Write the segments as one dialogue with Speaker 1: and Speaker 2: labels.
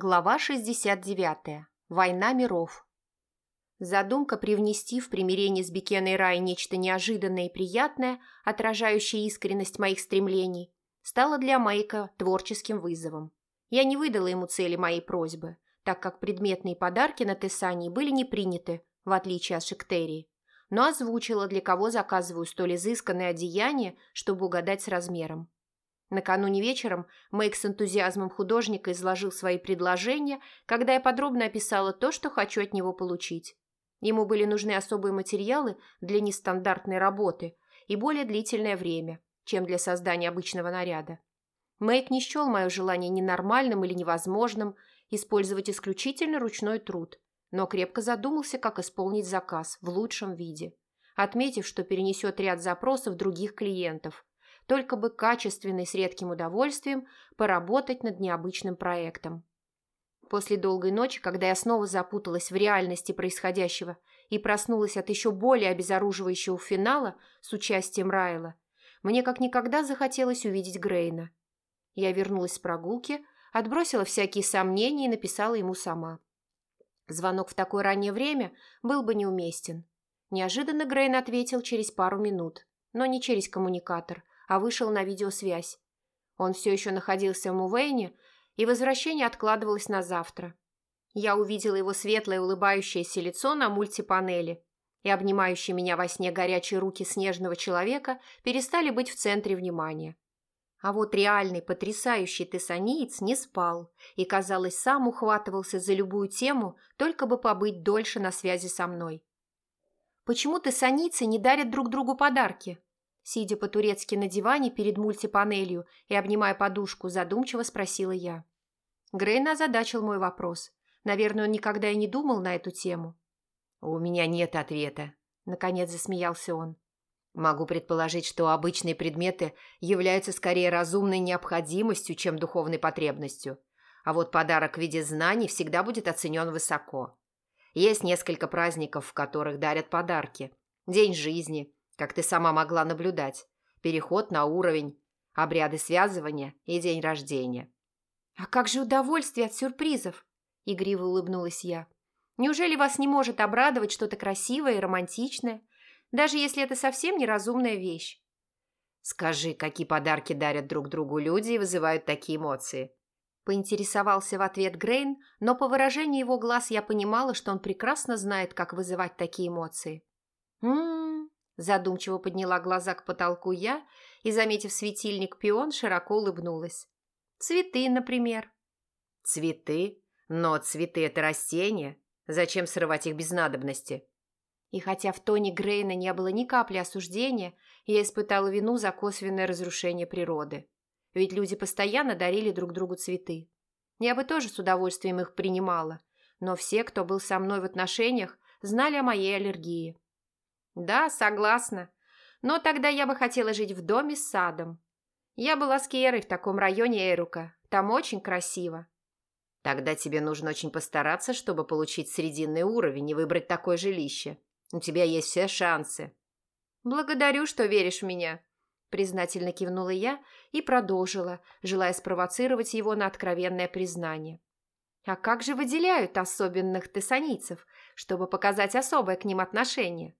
Speaker 1: Глава 69. Война миров. Задумка привнести в примирение с Бекеной Рай нечто неожиданное и приятное, отражающее искренность моих стремлений, стала для Майка творческим вызовом. Я не выдала ему цели моей просьбы, так как предметные подарки на Тессании были не приняты, в отличие от Шектерии, но озвучила, для кого заказываю столь изысканное одеяние, чтобы угадать с размером. Накануне вечером Мэйк с энтузиазмом художника изложил свои предложения, когда я подробно описала то, что хочу от него получить. Ему были нужны особые материалы для нестандартной работы и более длительное время, чем для создания обычного наряда. Мэйк не счел мое желание ненормальным или невозможным использовать исключительно ручной труд, но крепко задумался, как исполнить заказ в лучшем виде, отметив, что перенесет ряд запросов других клиентов – только бы качественно и с редким удовольствием поработать над необычным проектом. После долгой ночи, когда я снова запуталась в реальности происходящего и проснулась от еще более обезоруживающего финала с участием Райла, мне как никогда захотелось увидеть Грейна. Я вернулась с прогулки, отбросила всякие сомнения и написала ему сама. Звонок в такое раннее время был бы неуместен. Неожиданно Грейн ответил через пару минут, но не через коммуникатор, а вышел на видеосвязь. Он все еще находился в Мувейне, и возвращение откладывалось на завтра. Я увидела его светлое улыбающееся лицо на мультипанели, и обнимающие меня во сне горячие руки снежного человека перестали быть в центре внимания. А вот реальный потрясающий тессаниец не спал и, казалось, сам ухватывался за любую тему, только бы побыть дольше на связи со мной. «Почему тессаницы не дарят друг другу подарки?» Сидя по-турецки на диване перед мультипанелью и обнимая подушку, задумчиво спросила я. Грейн озадачил мой вопрос. Наверное, он никогда и не думал на эту тему.
Speaker 2: «У меня нет ответа», — наконец засмеялся он. «Могу предположить, что обычные предметы являются скорее разумной необходимостью, чем духовной потребностью. А вот подарок в виде знаний всегда будет оценен высоко. Есть несколько праздников, в которых дарят подарки. День жизни, как ты сама могла наблюдать. Переход на уровень, обряды связывания и день рождения.
Speaker 1: «А как же удовольствие от сюрпризов?» – игриво улыбнулась я. «Неужели вас не может обрадовать что-то красивое и романтичное, даже если это совсем неразумная вещь?»
Speaker 2: «Скажи, какие подарки дарят друг другу люди и вызывают такие эмоции?»
Speaker 1: Поинтересовался в ответ Грейн, но по выражению его глаз я понимала, что он прекрасно знает, как вызывать такие эмоции. «М-м-м», Задумчиво подняла глаза к потолку я и, заметив светильник пион, широко улыбнулась. «Цветы, например».
Speaker 2: «Цветы? Но цветы – это растения. Зачем срывать их без надобности?»
Speaker 1: И хотя в тоне Грейна не было ни капли осуждения, я испытала вину за косвенное разрушение природы. Ведь люди постоянно дарили друг другу цветы. Я бы тоже с удовольствием их принимала, но все, кто был со мной в отношениях, знали о моей аллергии. «Да, согласна. Но тогда я бы хотела жить в доме с садом. Я была с Киерой в таком районе Эрука. Там очень красиво».
Speaker 2: «Тогда тебе нужно очень постараться, чтобы получить срединный уровень и выбрать такое жилище. У тебя есть все шансы».
Speaker 1: «Благодарю, что веришь в меня», – признательно кивнула я и продолжила, желая спровоцировать его на откровенное признание. «А как же выделяют особенных тессанийцев, чтобы показать особое к ним отношение?»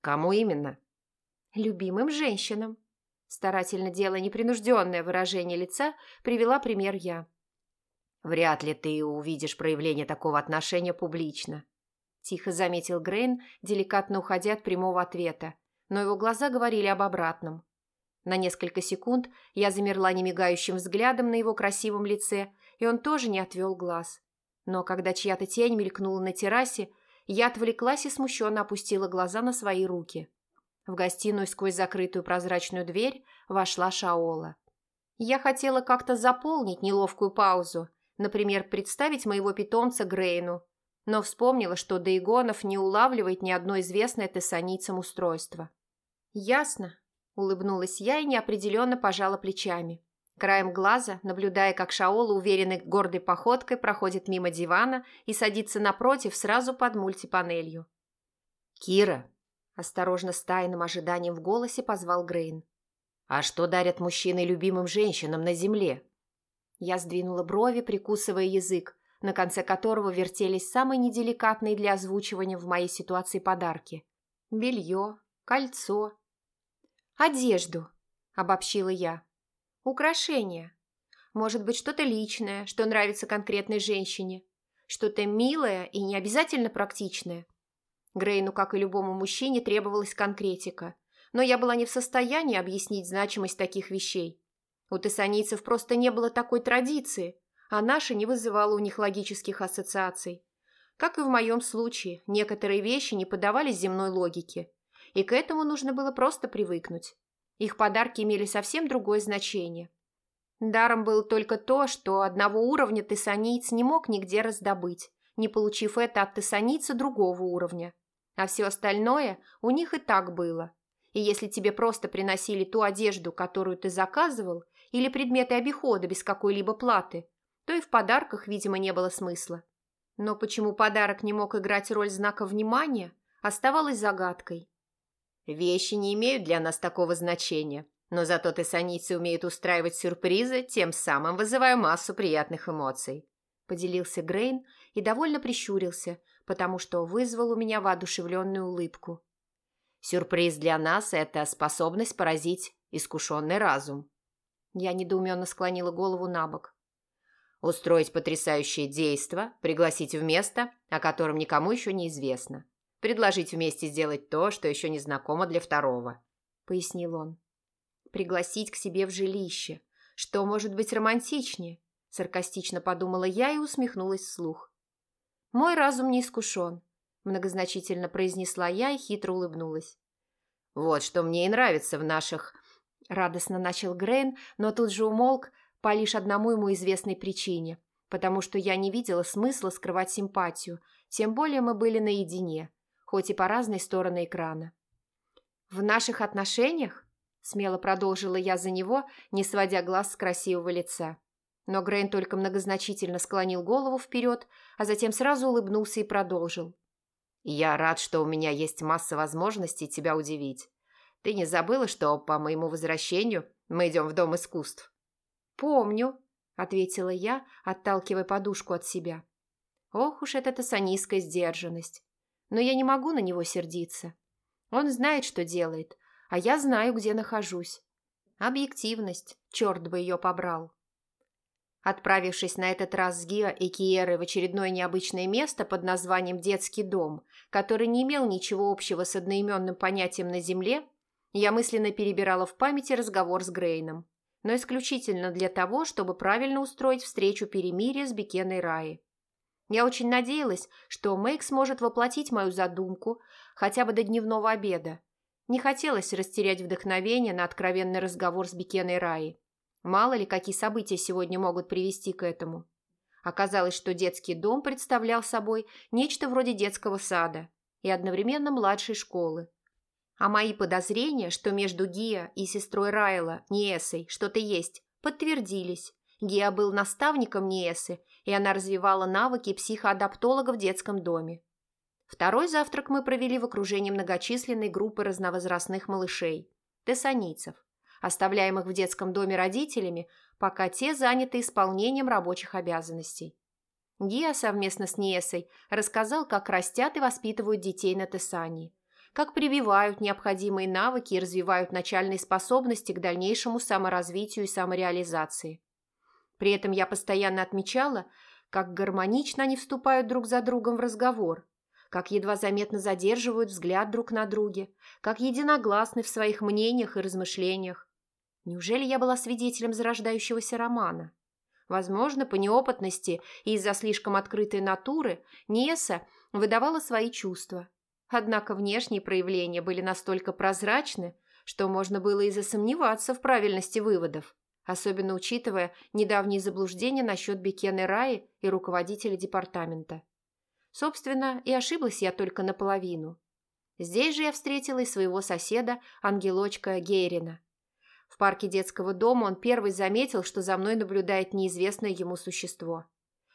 Speaker 2: Кому именно?
Speaker 1: Любимым женщинам. Старательно делая непринужденное выражение лица, привела пример я.
Speaker 2: Вряд ли ты увидишь проявление такого отношения публично.
Speaker 1: Тихо заметил Грейн, деликатно уходя от прямого ответа, но его глаза говорили об обратном. На несколько секунд я замерла немигающим взглядом на его красивом лице, и он тоже не отвел глаз. Но когда чья-то тень мелькнула на террасе, я отвлеклась и смущенно опустила глаза на свои руки. В гостиную сквозь закрытую прозрачную дверь вошла Шаола. Я хотела как-то заполнить неловкую паузу, например, представить моего питомца Грейну, но вспомнила, что Дейгонов не улавливает ни одно известное тессаницам устройство. «Ясно», – улыбнулась я и неопределенно пожала плечами краем глаза, наблюдая, как Шаола уверенной гордой походкой проходит мимо дивана и садится напротив сразу под мультипанелью.
Speaker 2: «Кира!»
Speaker 1: – осторожно с тайным ожиданием в голосе позвал Грейн.
Speaker 2: «А что дарят мужчины любимым женщинам на земле?»
Speaker 1: Я сдвинула брови, прикусывая язык, на конце которого вертелись самые неделикатные для озвучивания в моей ситуации подарки. Белье, кольцо. «Одежду», – обобщила я. «Украшения. Может быть, что-то личное, что нравится конкретной женщине. Что-то милое и не обязательно практичное. Грейну, как и любому мужчине, требовалась конкретика. Но я была не в состоянии объяснить значимость таких вещей. У тессанийцев просто не было такой традиции, а наша не вызывала у них логических ассоциаций. Как и в моем случае, некоторые вещи не поддавались земной логике, и к этому нужно было просто привыкнуть. Их подарки имели совсем другое значение. Даром было только то, что одного уровня тессанийц не мог нигде раздобыть, не получив это от тессанийца другого уровня. А все остальное у них и так было. И если тебе просто приносили ту одежду, которую ты заказывал, или предметы обихода без какой-либо платы, то и в подарках, видимо, не было смысла. Но почему подарок не мог играть роль знака внимания, оставалось загадкой.
Speaker 2: «Вещи не имеют для нас такого значения, но зато тессаницы умеют устраивать сюрпризы, тем самым вызывая массу приятных эмоций», поделился Грейн и довольно прищурился, потому что вызвал у меня воодушевленную улыбку. «Сюрприз для нас – это способность поразить искушенный разум».
Speaker 1: Я недоуменно склонила голову на бок.
Speaker 2: Устроить потрясающее действо, пригласить в место, о котором никому еще не известно. Предложить вместе сделать то, что еще не знакомо для второго», — пояснил он.
Speaker 1: «Пригласить к себе в жилище. Что может быть романтичнее?» — саркастично подумала я и усмехнулась вслух. «Мой разум не искушен», — многозначительно произнесла я и хитро улыбнулась.
Speaker 2: «Вот что мне и нравится в наших...»
Speaker 1: Радостно начал Грейн, но тут же умолк, по лишь одному ему известной причине, потому что я не видела смысла скрывать симпатию, тем более мы были наедине, хоть и по разные стороны экрана. «В наших отношениях?» – смело продолжила я за него, не сводя глаз с красивого лица. Но Грейн только многозначительно склонил голову вперед, а затем сразу улыбнулся и продолжил.
Speaker 2: «Я рад, что у меня есть масса возможностей тебя удивить. Ты не забыла, что по моему возвращению мы идем в Дом искусств?»
Speaker 1: «Помню», — ответила я, отталкивая подушку от себя. «Ох уж эта тассанийская сдержанность. Но я не могу на него сердиться. Он знает, что делает, а я знаю, где нахожусь. Объективность, черт бы ее побрал». Отправившись на этот раз с Гио и Киерой в очередное необычное место под названием «Детский дом», который не имел ничего общего с одноименным понятием на Земле, я мысленно перебирала в памяти разговор с Грейном но исключительно для того, чтобы правильно устроить встречу перемирия с Бекеной Раи. Я очень надеялась, что Мэйк сможет воплотить мою задумку хотя бы до дневного обеда. Не хотелось растерять вдохновение на откровенный разговор с Бекеной Раи. Мало ли, какие события сегодня могут привести к этому. Оказалось, что детский дом представлял собой нечто вроде детского сада и одновременно младшей школы, а мои подозрения, что между Гия и сестрой Райла, Ниесой, что-то есть, подтвердились. Гия был наставником Ниесы, и она развивала навыки психоадаптолога в детском доме. Второй завтрак мы провели в окружении многочисленной группы разновозрастных малышей, тессанийцев, оставляемых в детском доме родителями, пока те заняты исполнением рабочих обязанностей. Гия совместно с Ниесой рассказал, как растят и воспитывают детей на Тессании как прививают необходимые навыки и развивают начальные способности к дальнейшему саморазвитию и самореализации. При этом я постоянно отмечала, как гармонично они вступают друг за другом в разговор, как едва заметно задерживают взгляд друг на друге, как единогласны в своих мнениях и размышлениях. Неужели я была свидетелем зарождающегося романа? Возможно, по неопытности и из-за слишком открытой натуры Неса выдавала свои чувства – Однако внешние проявления были настолько прозрачны, что можно было и засомневаться в правильности выводов, особенно учитывая недавние заблуждения насчет Бекены Раи и руководителя департамента. Собственно, и ошиблась я только наполовину. Здесь же я встретила и своего соседа, ангелочка Гейрина. В парке детского дома он первый заметил, что за мной наблюдает неизвестное ему существо.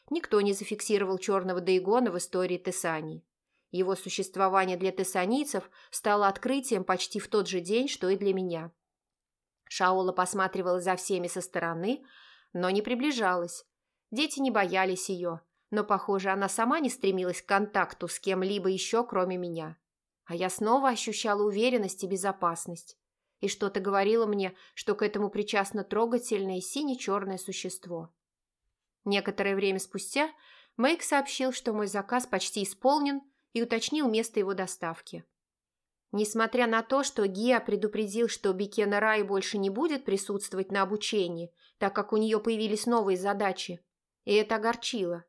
Speaker 1: Никто не зафиксировал черного Дейгона в истории Тессании. Его существование для тессанийцев стало открытием почти в тот же день, что и для меня. Шаола посматривала за всеми со стороны, но не приближалась. Дети не боялись ее, но, похоже, она сама не стремилась к контакту с кем-либо еще, кроме меня. А я снова ощущала уверенность и безопасность. И что-то говорило мне, что к этому причастно трогательное сине-черное существо. Некоторое время спустя Мэйк сообщил, что мой заказ почти исполнен и уточнил место его доставки. Несмотря на то, что Гиа предупредил, что Бикена Рай больше не будет присутствовать на обучении, так как у нее появились новые задачи, и это огорчило,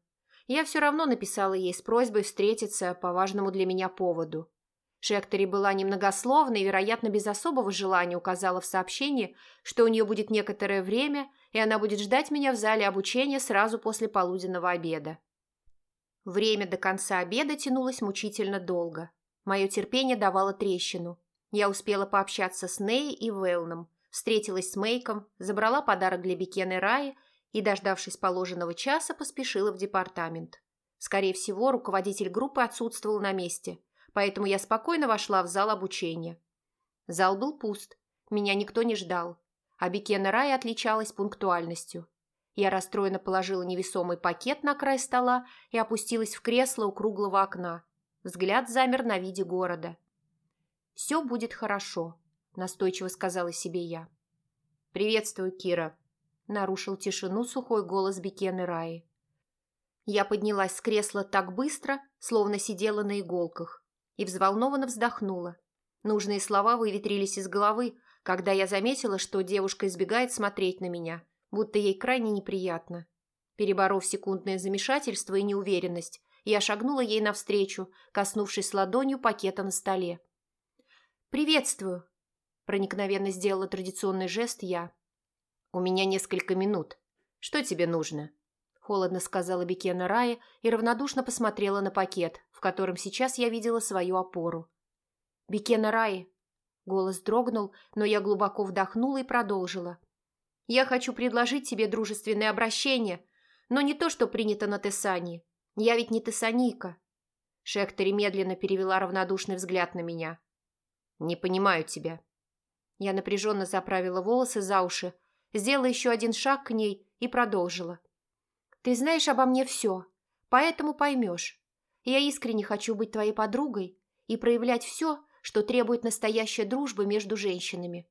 Speaker 1: я все равно написала ей с просьбой встретиться по важному для меня поводу. Шектори была немногословна и, вероятно, без особого желания указала в сообщении, что у нее будет некоторое время, и она будет ждать меня в зале обучения сразу после полуденного обеда. Время до конца обеда тянулось мучительно долго. Мое терпение давало трещину. Я успела пообщаться с Ней и Велном, встретилась с Мейком, забрала подарок для Бекены Раи и, дождавшись положенного часа, поспешила в департамент. Скорее всего, руководитель группы отсутствовал на месте, поэтому я спокойно вошла в зал обучения. Зал был пуст, меня никто не ждал, а Бекена Рай отличалась пунктуальностью. Я расстроенно положила невесомый пакет на край стола и опустилась в кресло у круглого окна. Взгляд замер на виде города. «Все будет хорошо», – настойчиво сказала себе я. «Приветствую, Кира», – нарушил тишину сухой голос Бекены Раи. Я поднялась с кресла так быстро, словно сидела на иголках, и взволнованно вздохнула. Нужные слова выветрились из головы, когда я заметила, что девушка избегает смотреть на меня, будто ей крайне неприятно. Переборов секундное замешательство и неуверенность, я шагнула ей навстречу, коснувшись ладонью пакета на столе. «Приветствую!» – проникновенно сделала традиционный жест я. «У меня несколько минут. Что тебе нужно?» – холодно сказала Бекена Рая и равнодушно посмотрела на пакет, в котором сейчас я видела свою опору. «Бекена Рая!» Голос дрогнул, но я глубоко вдохнула и продолжила. «Я хочу предложить тебе дружественное обращение, но не то, что принято на Тессании. Я ведь не Тессанийка». Шектори медленно перевела равнодушный взгляд на меня. «Не понимаю тебя». Я напряженно заправила волосы за уши, сделала еще один шаг к ней и продолжила. «Ты знаешь обо мне все, поэтому поймешь. Я искренне хочу быть твоей подругой и проявлять все, что требует настоящая дружба между женщинами.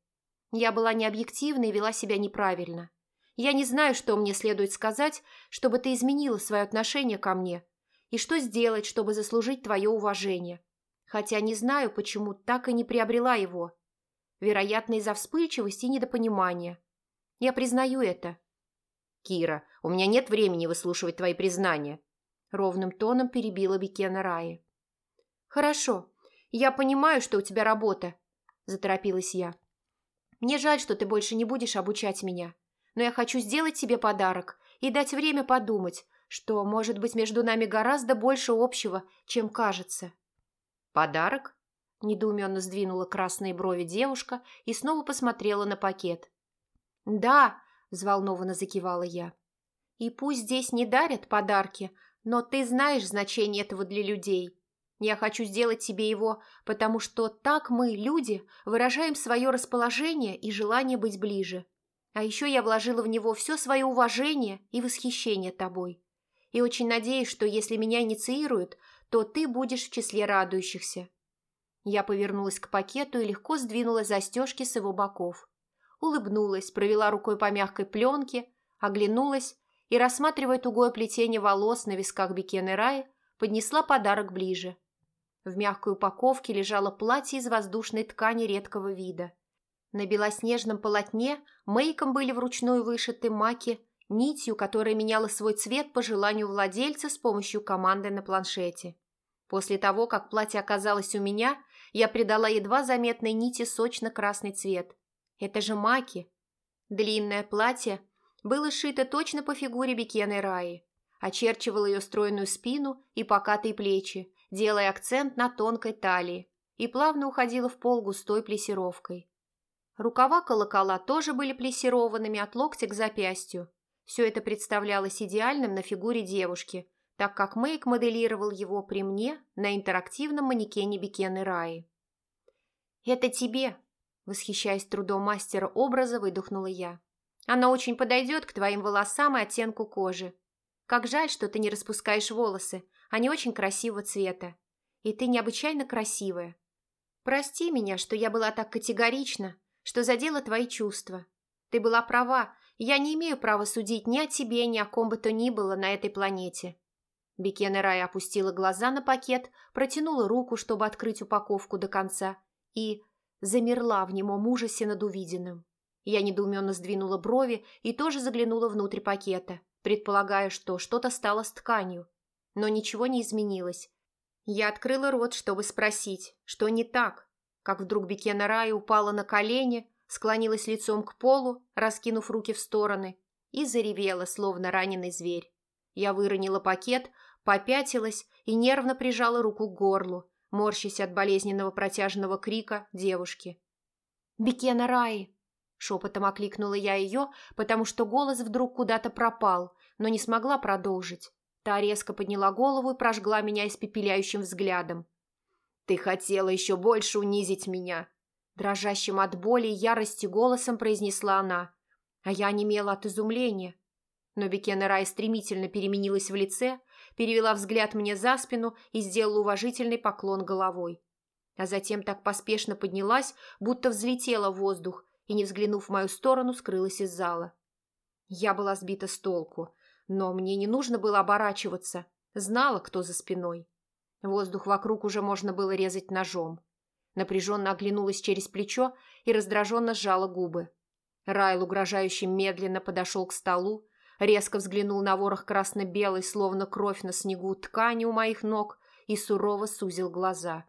Speaker 1: Я была необъективна и вела себя неправильно. Я не знаю, что мне следует сказать, чтобы ты изменила свое отношение ко мне, и что сделать, чтобы заслужить твое уважение. Хотя не знаю, почему так и не приобрела его. Вероятно, из-за вспыльчивости и недопонимания. Я признаю это. «Кира, у меня нет времени выслушивать твои признания», — ровным тоном перебила Бекена Раи. «Хорошо, «Я понимаю, что у тебя работа», – заторопилась я. «Мне жаль, что ты больше не будешь обучать меня, но я хочу сделать тебе подарок и дать время подумать, что, может быть, между нами гораздо больше общего, чем кажется». «Подарок?» – недоуменно сдвинула красные брови девушка и снова посмотрела на пакет. «Да», – взволнованно закивала я. «И пусть здесь не дарят подарки, но ты знаешь значение этого для людей. Я хочу сделать тебе его, потому что так мы, люди, выражаем свое расположение и желание быть ближе. А еще я вложила в него все свое уважение и восхищение тобой. И очень надеюсь, что если меня инициируют, то ты будешь в числе радующихся». Я повернулась к пакету и легко сдвинула застежки с его боков. Улыбнулась, провела рукой по мягкой пленке, оглянулась и, рассматривая тугое плетение волос на висках Бекены Раи, поднесла подарок ближе – в мягкой упаковке лежало платье из воздушной ткани редкого вида. На белоснежном полотне мейком были вручную вышиты маки нитью, которая меняла свой цвет по желанию владельца с помощью команды на планшете. После того, как платье оказалось у меня, я придала едва заметной нити сочно-красный цвет. Это же маки. Длинное платье было сшито точно по фигуре Бекены Раи, очерчивало ее стройную спину и покатые плечи, делая акцент на тонкой талии, и плавно уходила в пол густой плесировкой. Рукава колокола тоже были плессированными от локтя к запястью. Все это представлялось идеальным на фигуре девушки, так как Мэйк моделировал его при мне на интерактивном манекене Бекены Раи. «Это тебе!» – восхищаясь трудом мастера образа, выдохнула я. Она очень подойдет к твоим волосам и оттенку кожи. Как жаль, что ты не распускаешь волосы, они очень красивого цвета. И ты необычайно красивая. Прости меня, что я была так категорична, что задела твои чувства. Ты была права, я не имею права судить ни о тебе, ни о ком бы то ни было на этой планете. Бекена Рай опустила глаза на пакет, протянула руку, чтобы открыть упаковку до конца, и замерла в немом ужасе над увиденным. Я недоуменно сдвинула брови и тоже заглянула внутрь пакета, предполагая, что что-то стало с тканью. Но ничего не изменилось. Я открыла рот, чтобы спросить, что не так, как вдруг Бекена Рай упала на колени, склонилась лицом к полу, раскинув руки в стороны, и заревела, словно раненый зверь. Я выронила пакет, попятилась и нервно прижала руку к горлу, морщась от болезненного протяжного крика девушки. «Бекена Раи!» Шепотом окликнула я ее, потому что голос вдруг куда-то пропал, но не смогла продолжить. Та резко подняла голову и прожгла меня испепеляющим взглядом. «Ты хотела еще больше унизить меня!» Дрожащим от боли и ярости голосом произнесла она, а я немела от изумления. Но Бекена Рай стремительно переменилась в лице, перевела взгляд мне за спину и сделала уважительный поклон головой. А затем так поспешно поднялась, будто взлетела в воздух и, не взглянув в мою сторону, скрылась из зала. Я была сбита с толку, но мне не нужно было оборачиваться, знала, кто за спиной. Воздух вокруг уже можно было резать ножом. Напряженно оглянулась через плечо и раздраженно сжала губы. Райл угрожающе медленно подошел к столу, резко взглянул на ворох красно-белой, словно кровь на снегу ткани у моих ног и сурово сузил глаза.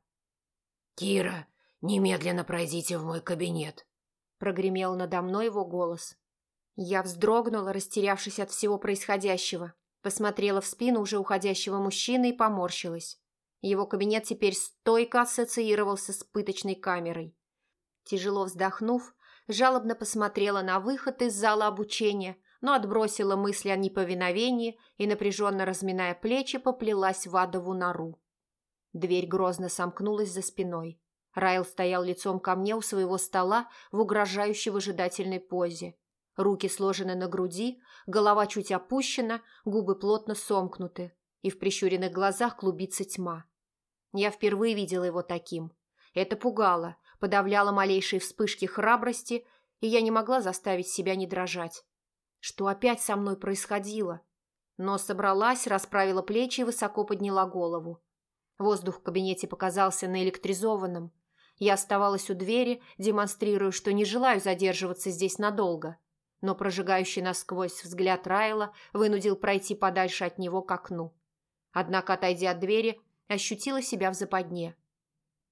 Speaker 2: «Кира, немедленно пройдите в мой кабинет», Прогремел надо мной его голос. Я вздрогнула, растерявшись от всего происходящего. Посмотрела в спину уже уходящего мужчины и поморщилась. Его кабинет теперь стойко ассоциировался с пыточной камерой. Тяжело вздохнув, жалобно посмотрела на выход из зала обучения, но отбросила мысли о неповиновении и, напряженно разминая плечи, поплелась в адову нору. Дверь грозно сомкнулась за спиной. Райл стоял лицом ко мне у своего стола в угрожающей выжидательной позе. Руки сложены на груди, голова чуть опущена, губы плотно сомкнуты, и в прищуренных глазах клубится тьма. Я впервые видела его таким. Это пугало, подавляло малейшие вспышки храбрости, и я не могла заставить себя не дрожать. Что опять со мной происходило? Но собралась, расправила плечи и высоко подняла голову. Воздух в кабинете показался наэлектризованным, я оставалась у двери, демонстрируя, что не желаю задерживаться здесь надолго. Но прожигающий насквозь взгляд Райла вынудил пройти подальше от него к окну. Однако, отойдя от двери, ощутила себя в западне.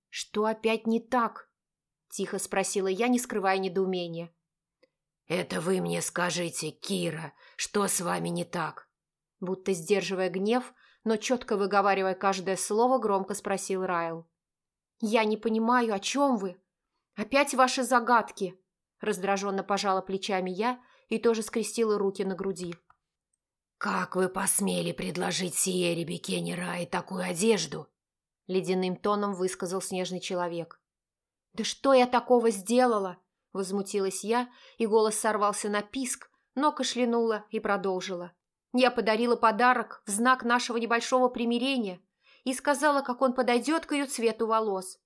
Speaker 2: «Что опять не так?» – тихо спросила я, не скрывая недоумения. «Это вы мне скажите, Кира, что с вами не так?»
Speaker 1: Будто сдерживая гнев, но четко выговаривая каждое слово, громко спросил Райл. «Я не понимаю, о чем вы? Опять ваши загадки!» Раздраженно пожала плечами я и тоже скрестила руки на груди.
Speaker 2: «Как вы посмели предложить Сиере Бекене Рай такую одежду?»
Speaker 1: Ледяным тоном высказал снежный человек. «Да что я такого сделала?» Возмутилась я, и голос сорвался на писк, но кашлянула и продолжила. «Я подарила подарок в знак нашего небольшого примирения, и сказала, как он подойдет к ее цвету волос.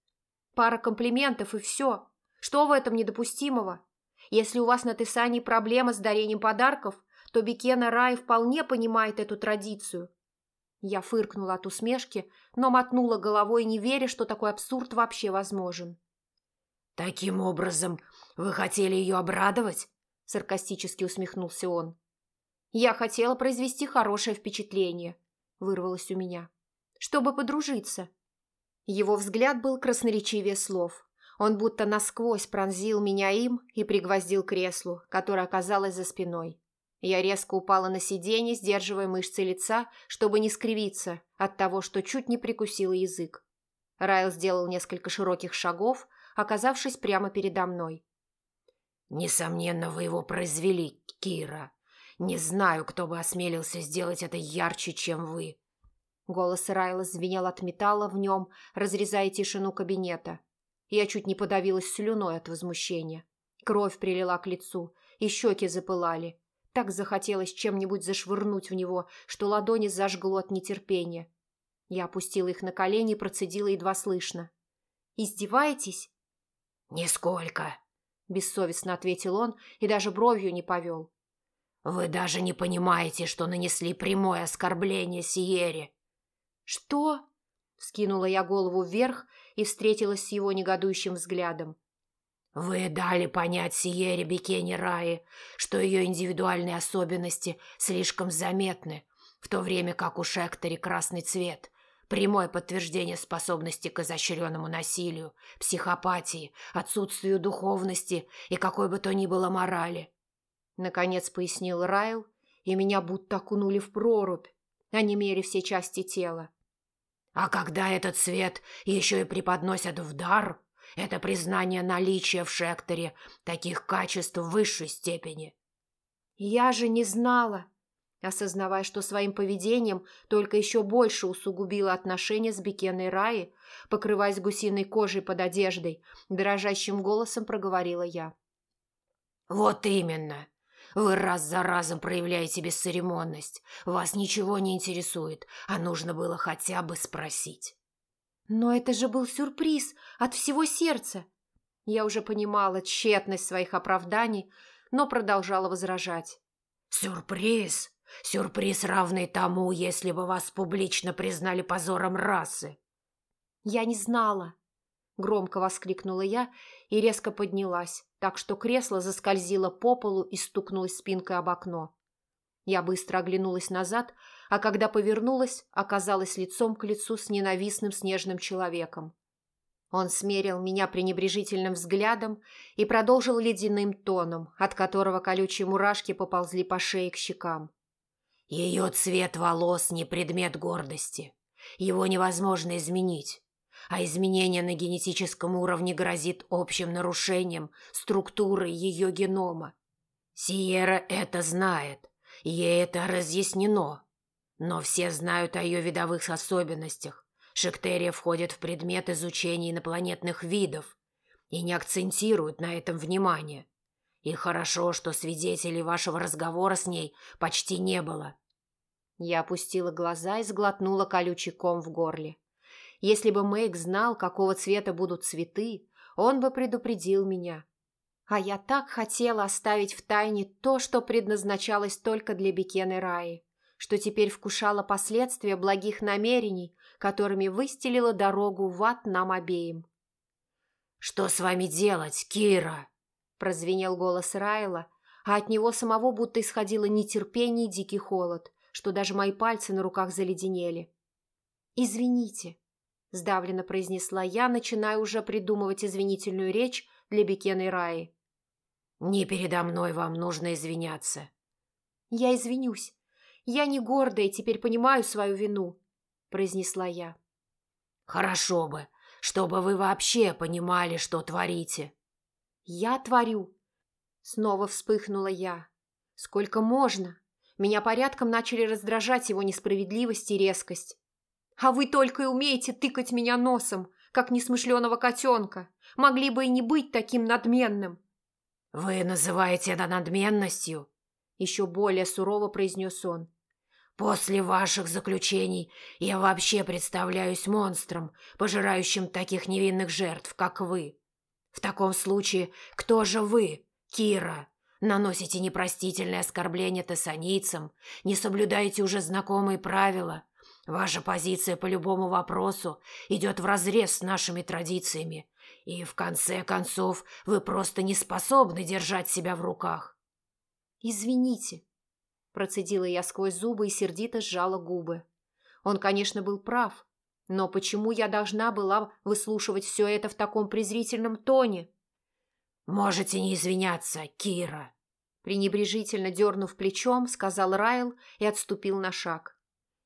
Speaker 1: Пара комплиментов и все. Что в этом недопустимого? Если у вас на Тесане проблема с дарением подарков, то Бекена Рай вполне понимает эту традицию. Я фыркнула от усмешки, но мотнула головой, не веря, что такой абсурд вообще возможен.
Speaker 2: «Таким образом, вы хотели ее обрадовать?» – саркастически усмехнулся он.
Speaker 1: «Я хотела произвести хорошее впечатление», – вырвалось у меня чтобы подружиться. Его взгляд был красноречивее слов. Он будто насквозь пронзил меня им и пригвоздил креслу, которое оказалось за спиной. Я резко упала на сиденье, сдерживая мышцы лица, чтобы не скривиться от того, что чуть не прикусила язык. Райл сделал несколько широких шагов, оказавшись прямо передо мной.
Speaker 2: «Несомненно, вы его произвели, Кира. Не знаю, кто бы осмелился сделать это ярче, чем вы.
Speaker 1: Голос Райла звенел от металла в нем, разрезая тишину кабинета. Я чуть не подавилась слюной от возмущения. Кровь прилила к лицу, и щеки запылали. Так захотелось чем-нибудь зашвырнуть в него, что ладони зажгло от нетерпения. Я опустила их на колени и процедила едва слышно. «Издеваетесь?»
Speaker 2: «Нисколько», – бессовестно ответил он и даже бровью не повел. «Вы даже не понимаете, что нанесли прямое оскорбление Сиере».
Speaker 1: «Что?» – скинула я голову вверх и встретилась с его негодующим взглядом.
Speaker 2: «Вы дали понять Сиере Бекене Раи, что ее индивидуальные особенности слишком заметны, в то время как у Шектори красный цвет, Прямое подтверждение способности к изощренному насилию, психопатии, отсутствию духовности и какой бы то ни было морали.
Speaker 1: Наконец пояснил Райл, и меня будто окунули в прорубь, а не мере все части тела.
Speaker 2: А когда этот свет еще и преподносят в дар, это признание наличия в Шекторе таких качеств в высшей степени.
Speaker 1: Я же не знала, осознавая, что своим поведением только еще больше усугубила отношения с Бекеной Раи, покрываясь гусиной кожей под одеждой, дрожащим голосом проговорила я.
Speaker 2: «Вот именно. Вы раз за разом проявляете бесцеремонность. Вас ничего не интересует, а нужно было хотя бы спросить».
Speaker 1: «Но это же был сюрприз от всего сердца!» Я уже понимала тщетность своих оправданий, но продолжала возражать.
Speaker 2: «Сюрприз? Сюрприз, равный тому, если бы вас публично признали позором расы.
Speaker 1: Я не знала. Громко воскликнула я и резко поднялась, так что кресло заскользило по полу и стукнулось спинкой об окно. Я быстро оглянулась назад, а когда повернулась, оказалась лицом к лицу с ненавистным снежным человеком. Он смерил меня пренебрежительным взглядом и продолжил ледяным тоном, от которого колючие мурашки поползли по шее к щекам.
Speaker 2: Ее цвет волос не предмет гордости. Его невозможно изменить. А изменение на генетическом уровне грозит общим нарушением структуры ее генома. Сиера это знает, ей это разъяснено. Но все знают о ее видовых особенностях. Шектерия входит в предмет изучения инопланетных видов и не акцентирует на этом внимание. И хорошо, что свидетелей вашего разговора с ней почти не было.
Speaker 1: Я опустила глаза и сглотнула колючий ком в горле. Если бы Мэйк знал, какого цвета будут цветы, он бы предупредил меня. А я так хотела оставить в тайне то, что предназначалось только для Бекены Раи, что теперь вкушала последствия благих намерений, которыми выстелила дорогу в ад нам обеим.
Speaker 2: «Что с вами делать, Кира?»
Speaker 1: прозвенел голос Райла, а от него самого будто исходило нетерпение и дикий холод, что даже мои пальцы на руках заледенели. «Извините», – сдавленно произнесла я, начиная уже придумывать извинительную речь для Бекены Раи.
Speaker 2: «Не передо мной вам нужно извиняться».
Speaker 1: «Я извинюсь. Я не гордая и теперь понимаю свою вину», – произнесла я.
Speaker 2: «Хорошо бы, чтобы вы вообще понимали, что творите»,
Speaker 1: «Я творю!» Снова вспыхнула я. «Сколько можно?» Меня порядком начали раздражать его несправедливость и резкость. «А вы только и умеете тыкать меня носом, как несмышленого котенка. Могли бы и не быть таким надменным».
Speaker 2: «Вы называете это надменностью?»
Speaker 1: Еще более сурово произнес он.
Speaker 2: «После ваших заключений я вообще представляюсь монстром, пожирающим таких невинных жертв, как вы. В таком случае, кто же вы, Кира? Наносите непростительное оскорбление тессанийцам, не соблюдаете уже знакомые правила. Ваша позиция по любому вопросу идет вразрез с нашими традициями, и в конце концов вы просто не способны держать себя в руках.
Speaker 1: «Извините», – процедила я сквозь зубы и сердито сжала губы. Он, конечно, был прав, но почему я должна была выслушивать все это в таком презрительном тоне?
Speaker 2: «Можете не извиняться, Кира»,
Speaker 1: пренебрежительно дернув плечом, сказал Райл и отступил на шаг.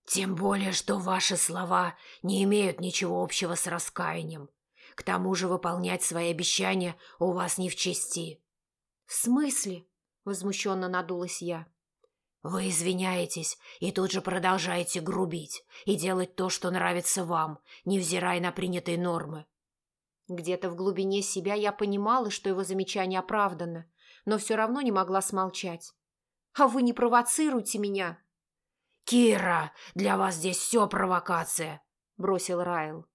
Speaker 2: «Тем более, что ваши слова не имеют ничего общего с раскаянием. К тому же выполнять свои обещания у вас не в чести».
Speaker 1: «В смысле?» – возмущенно надулась я.
Speaker 2: Вы извиняетесь и тут же продолжаете грубить и делать то, что нравится вам, невзирая на принятые нормы.
Speaker 1: Где-то в глубине себя я понимала, что его замечание оправдано, но все равно не могла смолчать. «А вы не провоцируйте меня!»
Speaker 3: «Кира, для вас здесь все провокация», – бросил Райл.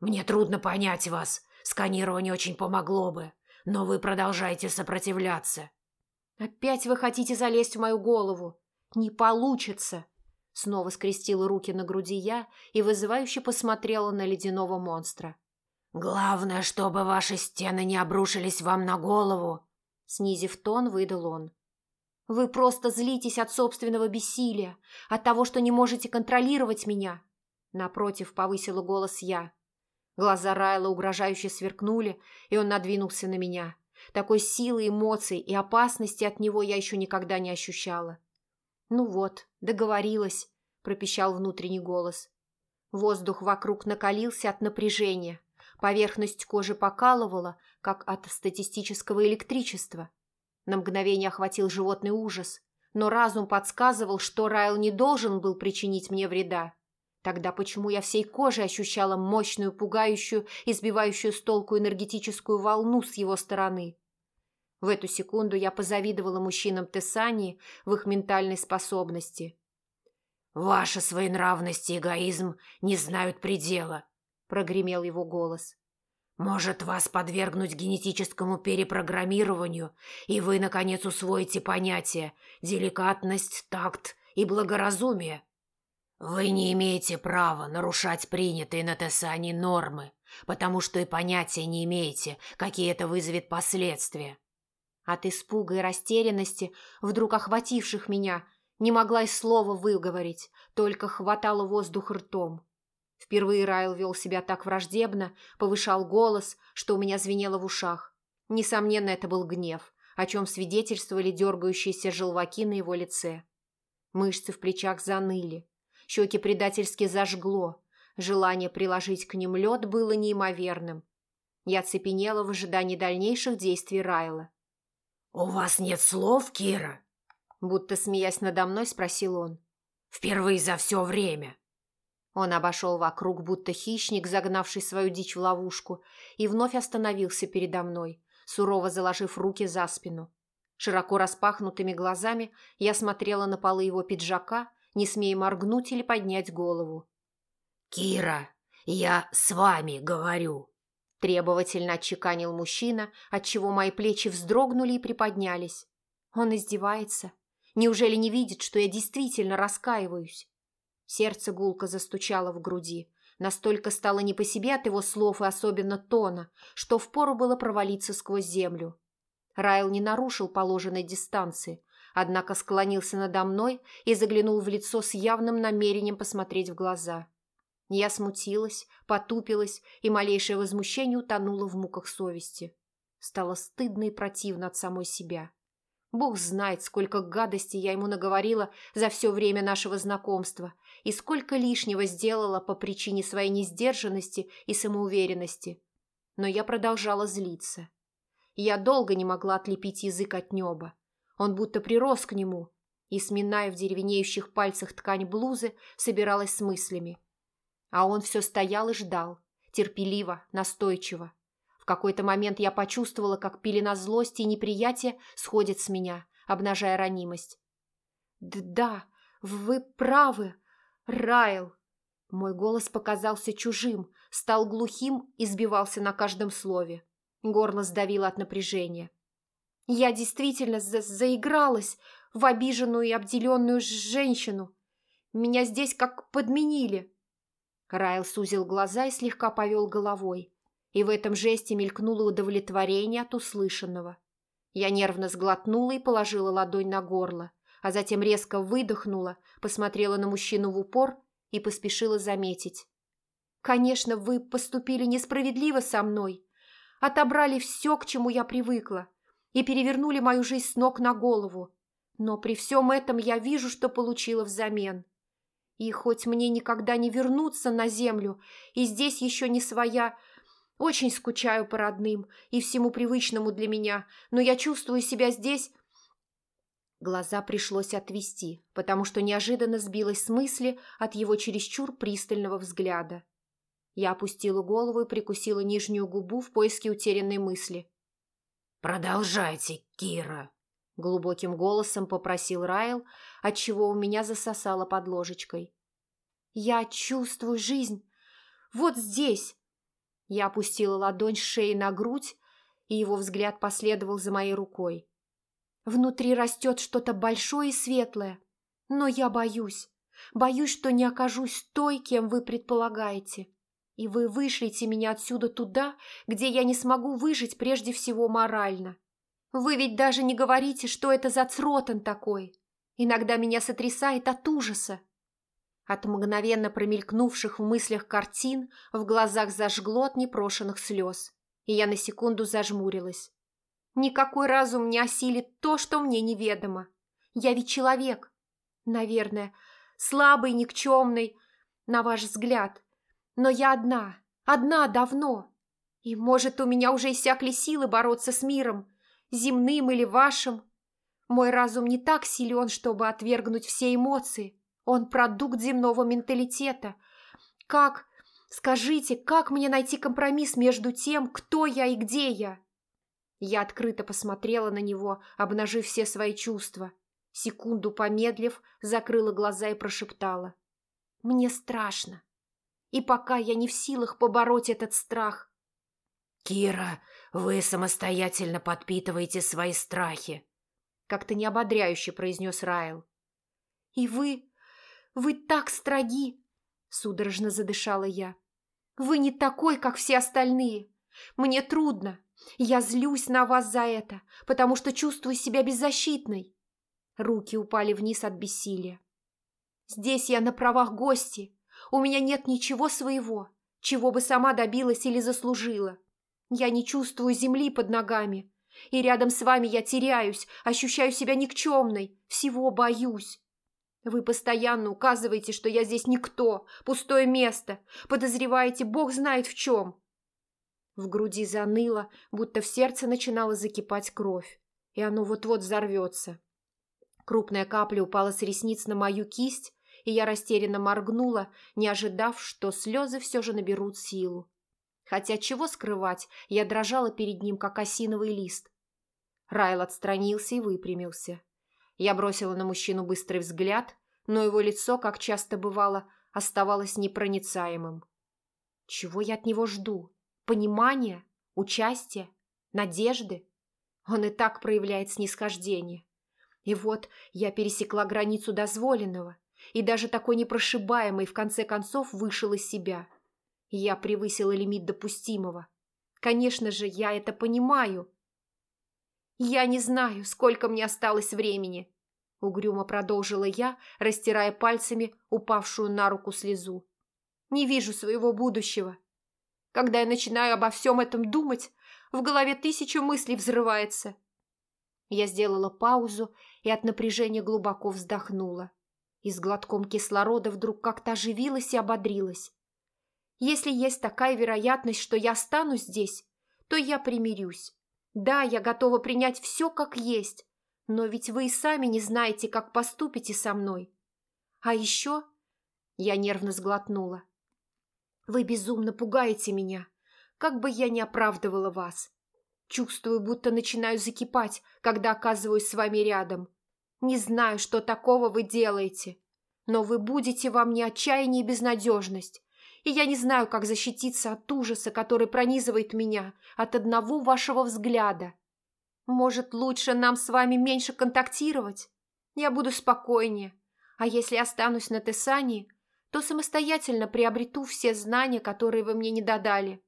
Speaker 3: «Мне трудно понять вас. Сканирование очень помогло бы, но вы продолжаете сопротивляться».
Speaker 1: «Опять вы хотите залезть в мою голову? Не получится!» Снова скрестила руки на груди я и вызывающе посмотрела на ледяного монстра.
Speaker 3: «Главное, чтобы ваши стены не обрушились вам на голову!»
Speaker 1: Снизив тон, выдал он. «Вы просто злитесь от собственного бессилия, от того, что не можете контролировать меня!» Напротив, повысила голос я. Глаза Райла угрожающе сверкнули, и он надвинулся на меня. Такой силы эмоций и опасности от него я еще никогда не ощущала. «Ну вот, договорилась», – пропищал внутренний голос. Воздух вокруг накалился от напряжения. Поверхность кожи покалывала, как от статистического электричества. На мгновение охватил животный ужас, но разум подсказывал, что Райл не должен был причинить мне вреда. Тогда почему я всей кожей ощущала мощную, пугающую, избивающую с толку энергетическую волну с его стороны? В эту секунду я позавидовала мужчинам Тессании в их ментальной способности.
Speaker 3: «Ваша своенравность и эгоизм не знают предела», – прогремел его голос. «Может вас подвергнуть генетическому перепрограммированию, и вы, наконец, усвоите понятия деликатность, такт и благоразумие. Вы не имеете права нарушать принятые на Тессане нормы, потому что и понятия не имеете, какие это вызовет последствия.
Speaker 1: От испуга и растерянности, вдруг охвативших меня, не могла и слова выговорить, только хватало воздух ртом. Впервые Райл вел себя так враждебно, повышал голос, что у меня звенело в ушах. Несомненно, это был гнев, о чем свидетельствовали дергающиеся желваки на его лице. Мышцы в плечах заныли, щеки предательски зажгло, желание приложить к ним лед было неимоверным. Я цепенела в ожидании дальнейших действий Райла.
Speaker 3: «У вас нет слов, Кира?»
Speaker 1: Будто смеясь надо мной, спросил он.
Speaker 3: «Впервые за все время».
Speaker 1: Он обошел вокруг, будто хищник, загнавший свою дичь в ловушку, и вновь остановился передо мной, сурово заложив руки за спину. Широко распахнутыми глазами я смотрела на полы его пиджака, не смея моргнуть или поднять голову.
Speaker 3: «Кира, я с вами говорю»,
Speaker 1: Требовательно отчеканил мужчина, отчего мои плечи вздрогнули и приподнялись. Он издевается. Неужели не видит, что я действительно раскаиваюсь? Сердце гулко застучало в груди. Настолько стало не по себе от его слов и особенно тона, что впору было провалиться сквозь землю. Райл не нарушил положенной дистанции, однако склонился надо мной и заглянул в лицо с явным намерением посмотреть в глаза. Я смутилась, потупилась, и малейшее возмущение утонуло в муках совести. Стало стыдно и противно от самой себя. Бог знает, сколько гадостей я ему наговорила за все время нашего знакомства и сколько лишнего сделала по причине своей несдержанности и самоуверенности. Но я продолжала злиться. Я долго не могла отлепить язык от неба. Он будто прирос к нему, и, сминая в деревенеющих пальцах ткань блузы, собиралась с мыслями. А он все стоял и ждал, терпеливо, настойчиво. В какой-то момент я почувствовала, как пелена злости и неприятия сходит с меня, обнажая ранимость. «Да, вы правы, Райл!» Мой голос показался чужим, стал глухим и сбивался на каждом слове. Горло сдавило от напряжения. «Я действительно за заигралась в обиженную и обделенную женщину. Меня здесь как подменили. Райл сузил глаза и слегка повел головой, и в этом жесте мелькнуло удовлетворение от услышанного. Я нервно сглотнула и положила ладонь на горло, а затем резко выдохнула, посмотрела на мужчину в упор и поспешила заметить. «Конечно, вы поступили несправедливо со мной, отобрали все, к чему я привыкла, и перевернули мою жизнь с ног на голову. Но при всем этом я вижу, что получила взамен. И хоть мне никогда не вернуться на землю, и здесь еще не своя, очень скучаю по родным и всему привычному для меня, но я чувствую себя здесь... Глаза пришлось отвести, потому что неожиданно сбилась с мысли от его чересчур пристального взгляда. Я опустила голову и прикусила нижнюю губу в поиске утерянной мысли.
Speaker 3: «Продолжайте, Кира», — глубоким голосом попросил Райл, отчего у меня засосало под ложечкой.
Speaker 1: «Я чувствую жизнь вот здесь!» Я опустила ладонь с шеи на грудь, и его взгляд последовал за моей рукой. Внутри растет что-то большое и светлое, но я боюсь. Боюсь, что не окажусь той, кем вы предполагаете. И вы вышлите меня отсюда туда, где я не смогу выжить прежде всего морально. Вы ведь даже не говорите, что это за цротан такой. Иногда меня сотрясает от ужаса. От мгновенно промелькнувших в мыслях картин в глазах зажгло от непрошенных слез, и я на секунду зажмурилась. Никакой разум не осилит то, что мне неведомо. Я ведь человек. Наверное, слабый, никчемный, на ваш взгляд. Но я одна, одна давно. И, может, у меня уже иссякли силы бороться с миром, земным или вашим. Мой разум не так силен, чтобы отвергнуть все эмоции. Он продукт земного менталитета. Как, скажите, как мне найти компромисс между тем, кто я и где я? Я открыто посмотрела на него, обнажив все свои чувства. Секунду помедлив, закрыла глаза и прошептала. «Мне страшно. И пока я не в силах побороть этот страх».
Speaker 3: «Кира, вы самостоятельно подпитываете свои страхи», —
Speaker 1: как-то неободряюще произнес Райл. «И вы, вы так строги!» — судорожно задышала я. «Вы не такой, как все остальные. Мне трудно, я злюсь на вас за это, потому что чувствую себя беззащитной. Руки упали вниз от бессилия. Здесь я на правах гости. У меня нет ничего своего, чего бы сама добилась или заслужила. Я не чувствую земли под ногами. И рядом с вами я теряюсь, ощущаю себя никчемной, всего боюсь. Вы постоянно указываете, что я здесь никто, пустое место, подозреваете бог знает в чем. В груди заныло, будто в сердце начинала закипать кровь, и оно вот-вот взорвется. Крупная капля упала с ресниц на мою кисть, и я растерянно моргнула, не ожидав, что слезы все же наберут силу. Хотя чего скрывать, я дрожала перед ним, как осиновый лист. Райл отстранился и выпрямился. Я бросила на мужчину быстрый взгляд, но его лицо, как часто бывало, оставалось непроницаемым. Чего я от него жду? понимания, участия, надежды. Он и так проявляет снисхождение. И вот я пересекла границу дозволенного, и даже такой непрошибаемый в конце концов вышел из себя. Я превысила лимит допустимого. Конечно же, я это понимаю. Я не знаю, сколько мне осталось времени, угрюмо продолжила я, растирая пальцами упавшую на руку слезу. Не вижу своего будущего. Когда я начинаю обо всем этом думать, в голове тысяча мыслей взрывается. Я сделала паузу и от напряжения глубоко вздохнула. И с глотком кислорода вдруг как-то оживилась и ободрилась. Если есть такая вероятность, что я останусь здесь, то я примирюсь. Да, я готова принять все как есть, но ведь вы и сами не знаете, как поступите со мной. А еще... Я нервно сглотнула. Вы безумно пугаете меня, как бы я ни оправдывала вас. Чувствую, будто начинаю закипать, когда оказываюсь с вами рядом. Не знаю, что такого вы делаете, но вы будете во мне отчаяние и безнадежность, и я не знаю, как защититься от ужаса, который пронизывает меня от одного вашего взгляда. Может, лучше нам с вами меньше контактировать? Я буду спокойнее, а если останусь на Тесании, то самостоятельно приобрету все знания, которые вы мне не додали.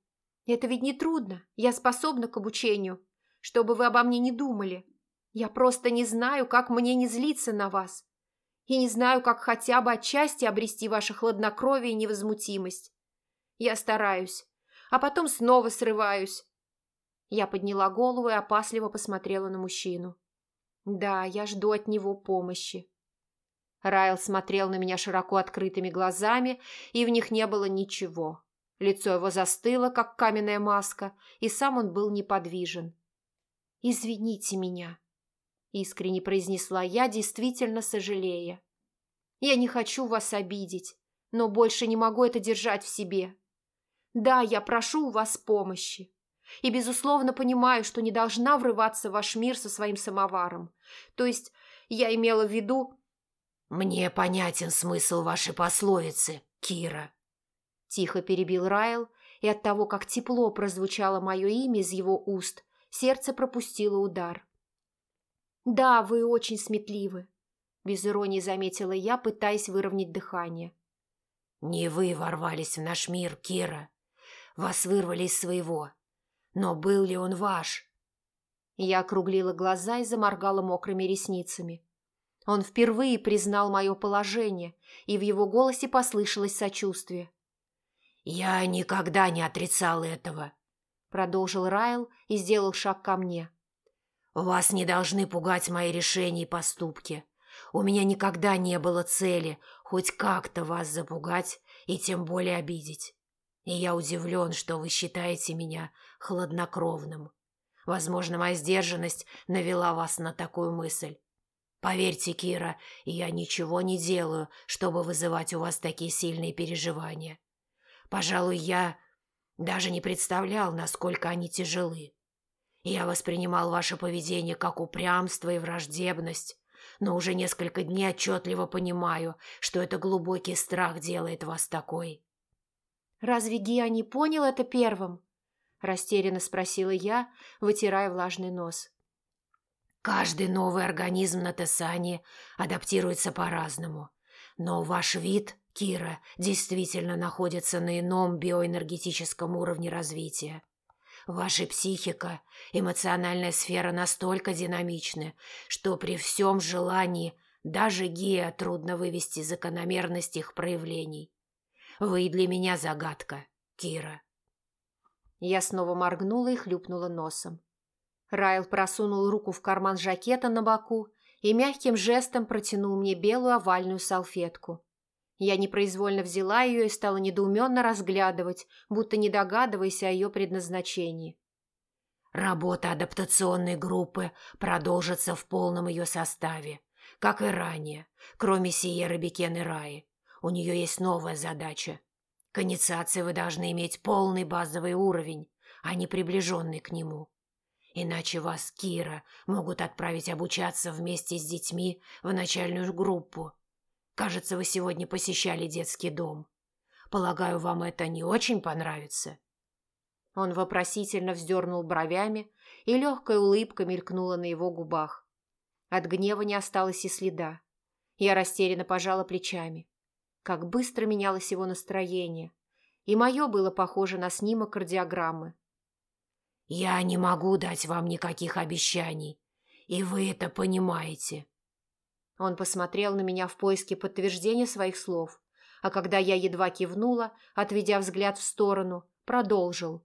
Speaker 1: Это ведь не трудно, я способна к обучению, чтобы вы обо мне не думали. Я просто не знаю, как мне не злиться на вас. И не знаю, как хотя бы отчасти обрести ваше хладнокровие и невозмутимость. Я стараюсь, а потом снова срываюсь. Я подняла голову и опасливо посмотрела на мужчину. Да, я жду от него помощи. Райл смотрел на меня широко открытыми глазами, и в них не было ничего. Лицо его застыло, как каменная маска, и сам он был неподвижен. «Извините меня», — искренне произнесла я, действительно сожалея. «Я не хочу вас обидеть, но больше не могу это держать в себе. Да, я прошу у вас помощи. И, безусловно, понимаю, что не должна врываться в ваш мир со своим самоваром. То есть я имела в виду...
Speaker 3: «Мне понятен смысл вашей пословицы, Кира», – тихо перебил Райл, и от того, как тепло прозвучало мое имя из его уст, сердце пропустило удар.
Speaker 1: «Да, вы очень сметливы», – без иронии заметила я, пытаясь выровнять дыхание.
Speaker 3: «Не вы ворвались в наш мир, Кира. Вас вырвали из своего. Но был ли он ваш?»
Speaker 1: Я округлила глаза и заморгала мокрыми ресницами. Он впервые признал мое положение, и в его голосе послышалось сочувствие.
Speaker 3: «Я никогда не отрицал этого», — продолжил Райл и сделал шаг ко мне. «Вас не должны пугать мои решения и поступки. У меня никогда не было цели хоть как-то вас запугать и тем более обидеть. И я удивлен, что вы считаете меня хладнокровным. Возможно, моя сдержанность навела вас на такую мысль. Поверьте, Кира, я ничего не делаю, чтобы вызывать у вас такие сильные переживания. Пожалуй, я даже не представлял, насколько они тяжелы. Я воспринимал ваше поведение как упрямство и враждебность, но уже несколько дней отчетливо понимаю, что это глубокий страх делает вас такой.
Speaker 1: «Разве Гиа не понял это первым?» – растерянно спросила я, вытирая влажный нос.
Speaker 3: «Каждый новый организм на Тесане адаптируется по-разному. Но ваш вид, Кира, действительно находится на ином биоэнергетическом уровне развития. Ваша психика, эмоциональная сфера настолько динамичны, что при всем желании даже Гея трудно вывести закономерность их проявлений. Вы для меня загадка, Кира.
Speaker 1: Я снова моргнула и хлюпнула носом. Райл просунул руку в карман жакета на боку и мягким жестом протянул мне белую овальную салфетку. Я непроизвольно взяла ее и стала недоуменно разглядывать, будто не догадываясь о ее предназначении.
Speaker 3: Работа адаптационной группы продолжится в полном ее составе, как и ранее, кроме Сиеры Бекен и Раи. У нее есть новая задача. К инициации вы должны иметь полный базовый уровень, а не приближенный к нему. Иначе вас, Кира, могут отправить обучаться вместе с детьми в начальную группу. Кажется, вы сегодня посещали детский дом. Полагаю, вам это не очень понравится?»
Speaker 1: Он вопросительно вздернул бровями, и легкая улыбка мелькнула на его губах. От гнева не осталось и следа. Я растерянно пожала плечами. Как быстро менялось его настроение. И мое было похоже на снимок кардиограммы.
Speaker 3: «Я не могу дать вам никаких обещаний, и вы это понимаете».
Speaker 1: Он посмотрел на меня в поиске подтверждения своих слов, а когда я едва кивнула, отведя взгляд в сторону, продолжил.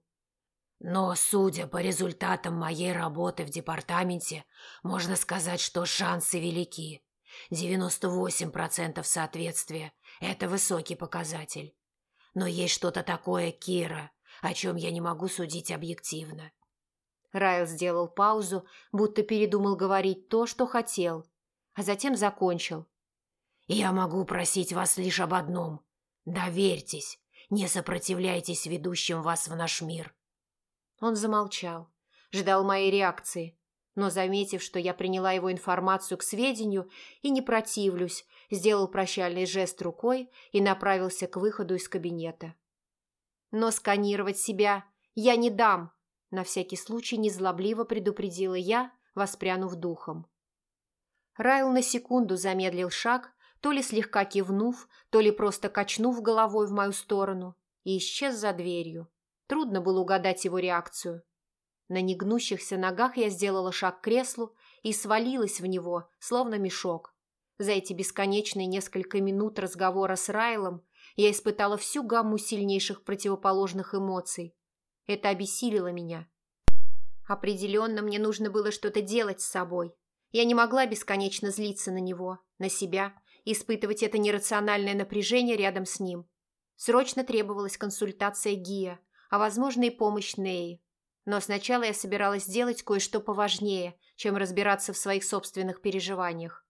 Speaker 3: «Но, судя по результатам моей работы в департаменте, можно сказать, что шансы велики. 98% соответствия – это высокий показатель. Но есть что-то такое, Кира, о чем я не могу судить объективно.
Speaker 1: Райл сделал паузу, будто передумал говорить то, что хотел, а затем закончил.
Speaker 3: «Я могу просить вас лишь об одном. Доверьтесь, не сопротивляйтесь ведущим вас в наш мир».
Speaker 1: Он замолчал, ждал моей реакции, но, заметив, что я приняла его информацию к сведению и не противлюсь, сделал прощальный жест рукой и направился к выходу из кабинета. «Но сканировать себя я не дам», – на всякий случай незлобливо предупредила я, воспрянув духом. Райл на секунду замедлил шаг, то ли слегка кивнув, то ли просто качнув головой в мою сторону, и исчез за дверью. Трудно было угадать его реакцию. На негнущихся ногах я сделала шаг к креслу и свалилась в него, словно мешок. За эти бесконечные несколько минут разговора с Райлом я испытала всю гамму сильнейших противоположных эмоций. Это обессилило меня. Определенно мне нужно было что-то делать с собой. Я не могла бесконечно злиться на него, на себя, испытывать это нерациональное напряжение рядом с ним. Срочно требовалась консультация Гия, а, возможно, и помощь Неи. Но сначала я собиралась сделать кое-что поважнее, чем разбираться в своих собственных переживаниях.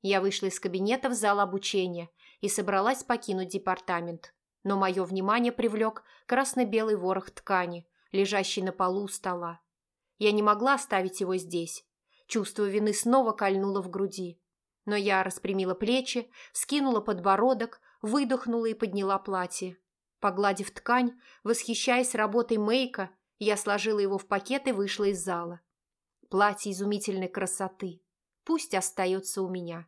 Speaker 1: Я вышла из кабинета в зал обучения и собралась покинуть департамент, но мое внимание привлек красно-белый ворох ткани, лежащий на полу у стола. Я не могла оставить его здесь. Чувство вины снова кольнуло в груди. Но я распрямила плечи, скинула подбородок, выдохнула и подняла платье. Погладив ткань, восхищаясь работой Мейка, я сложила его в пакет и вышла из зала. Платье изумительной красоты. Пусть остается у меня.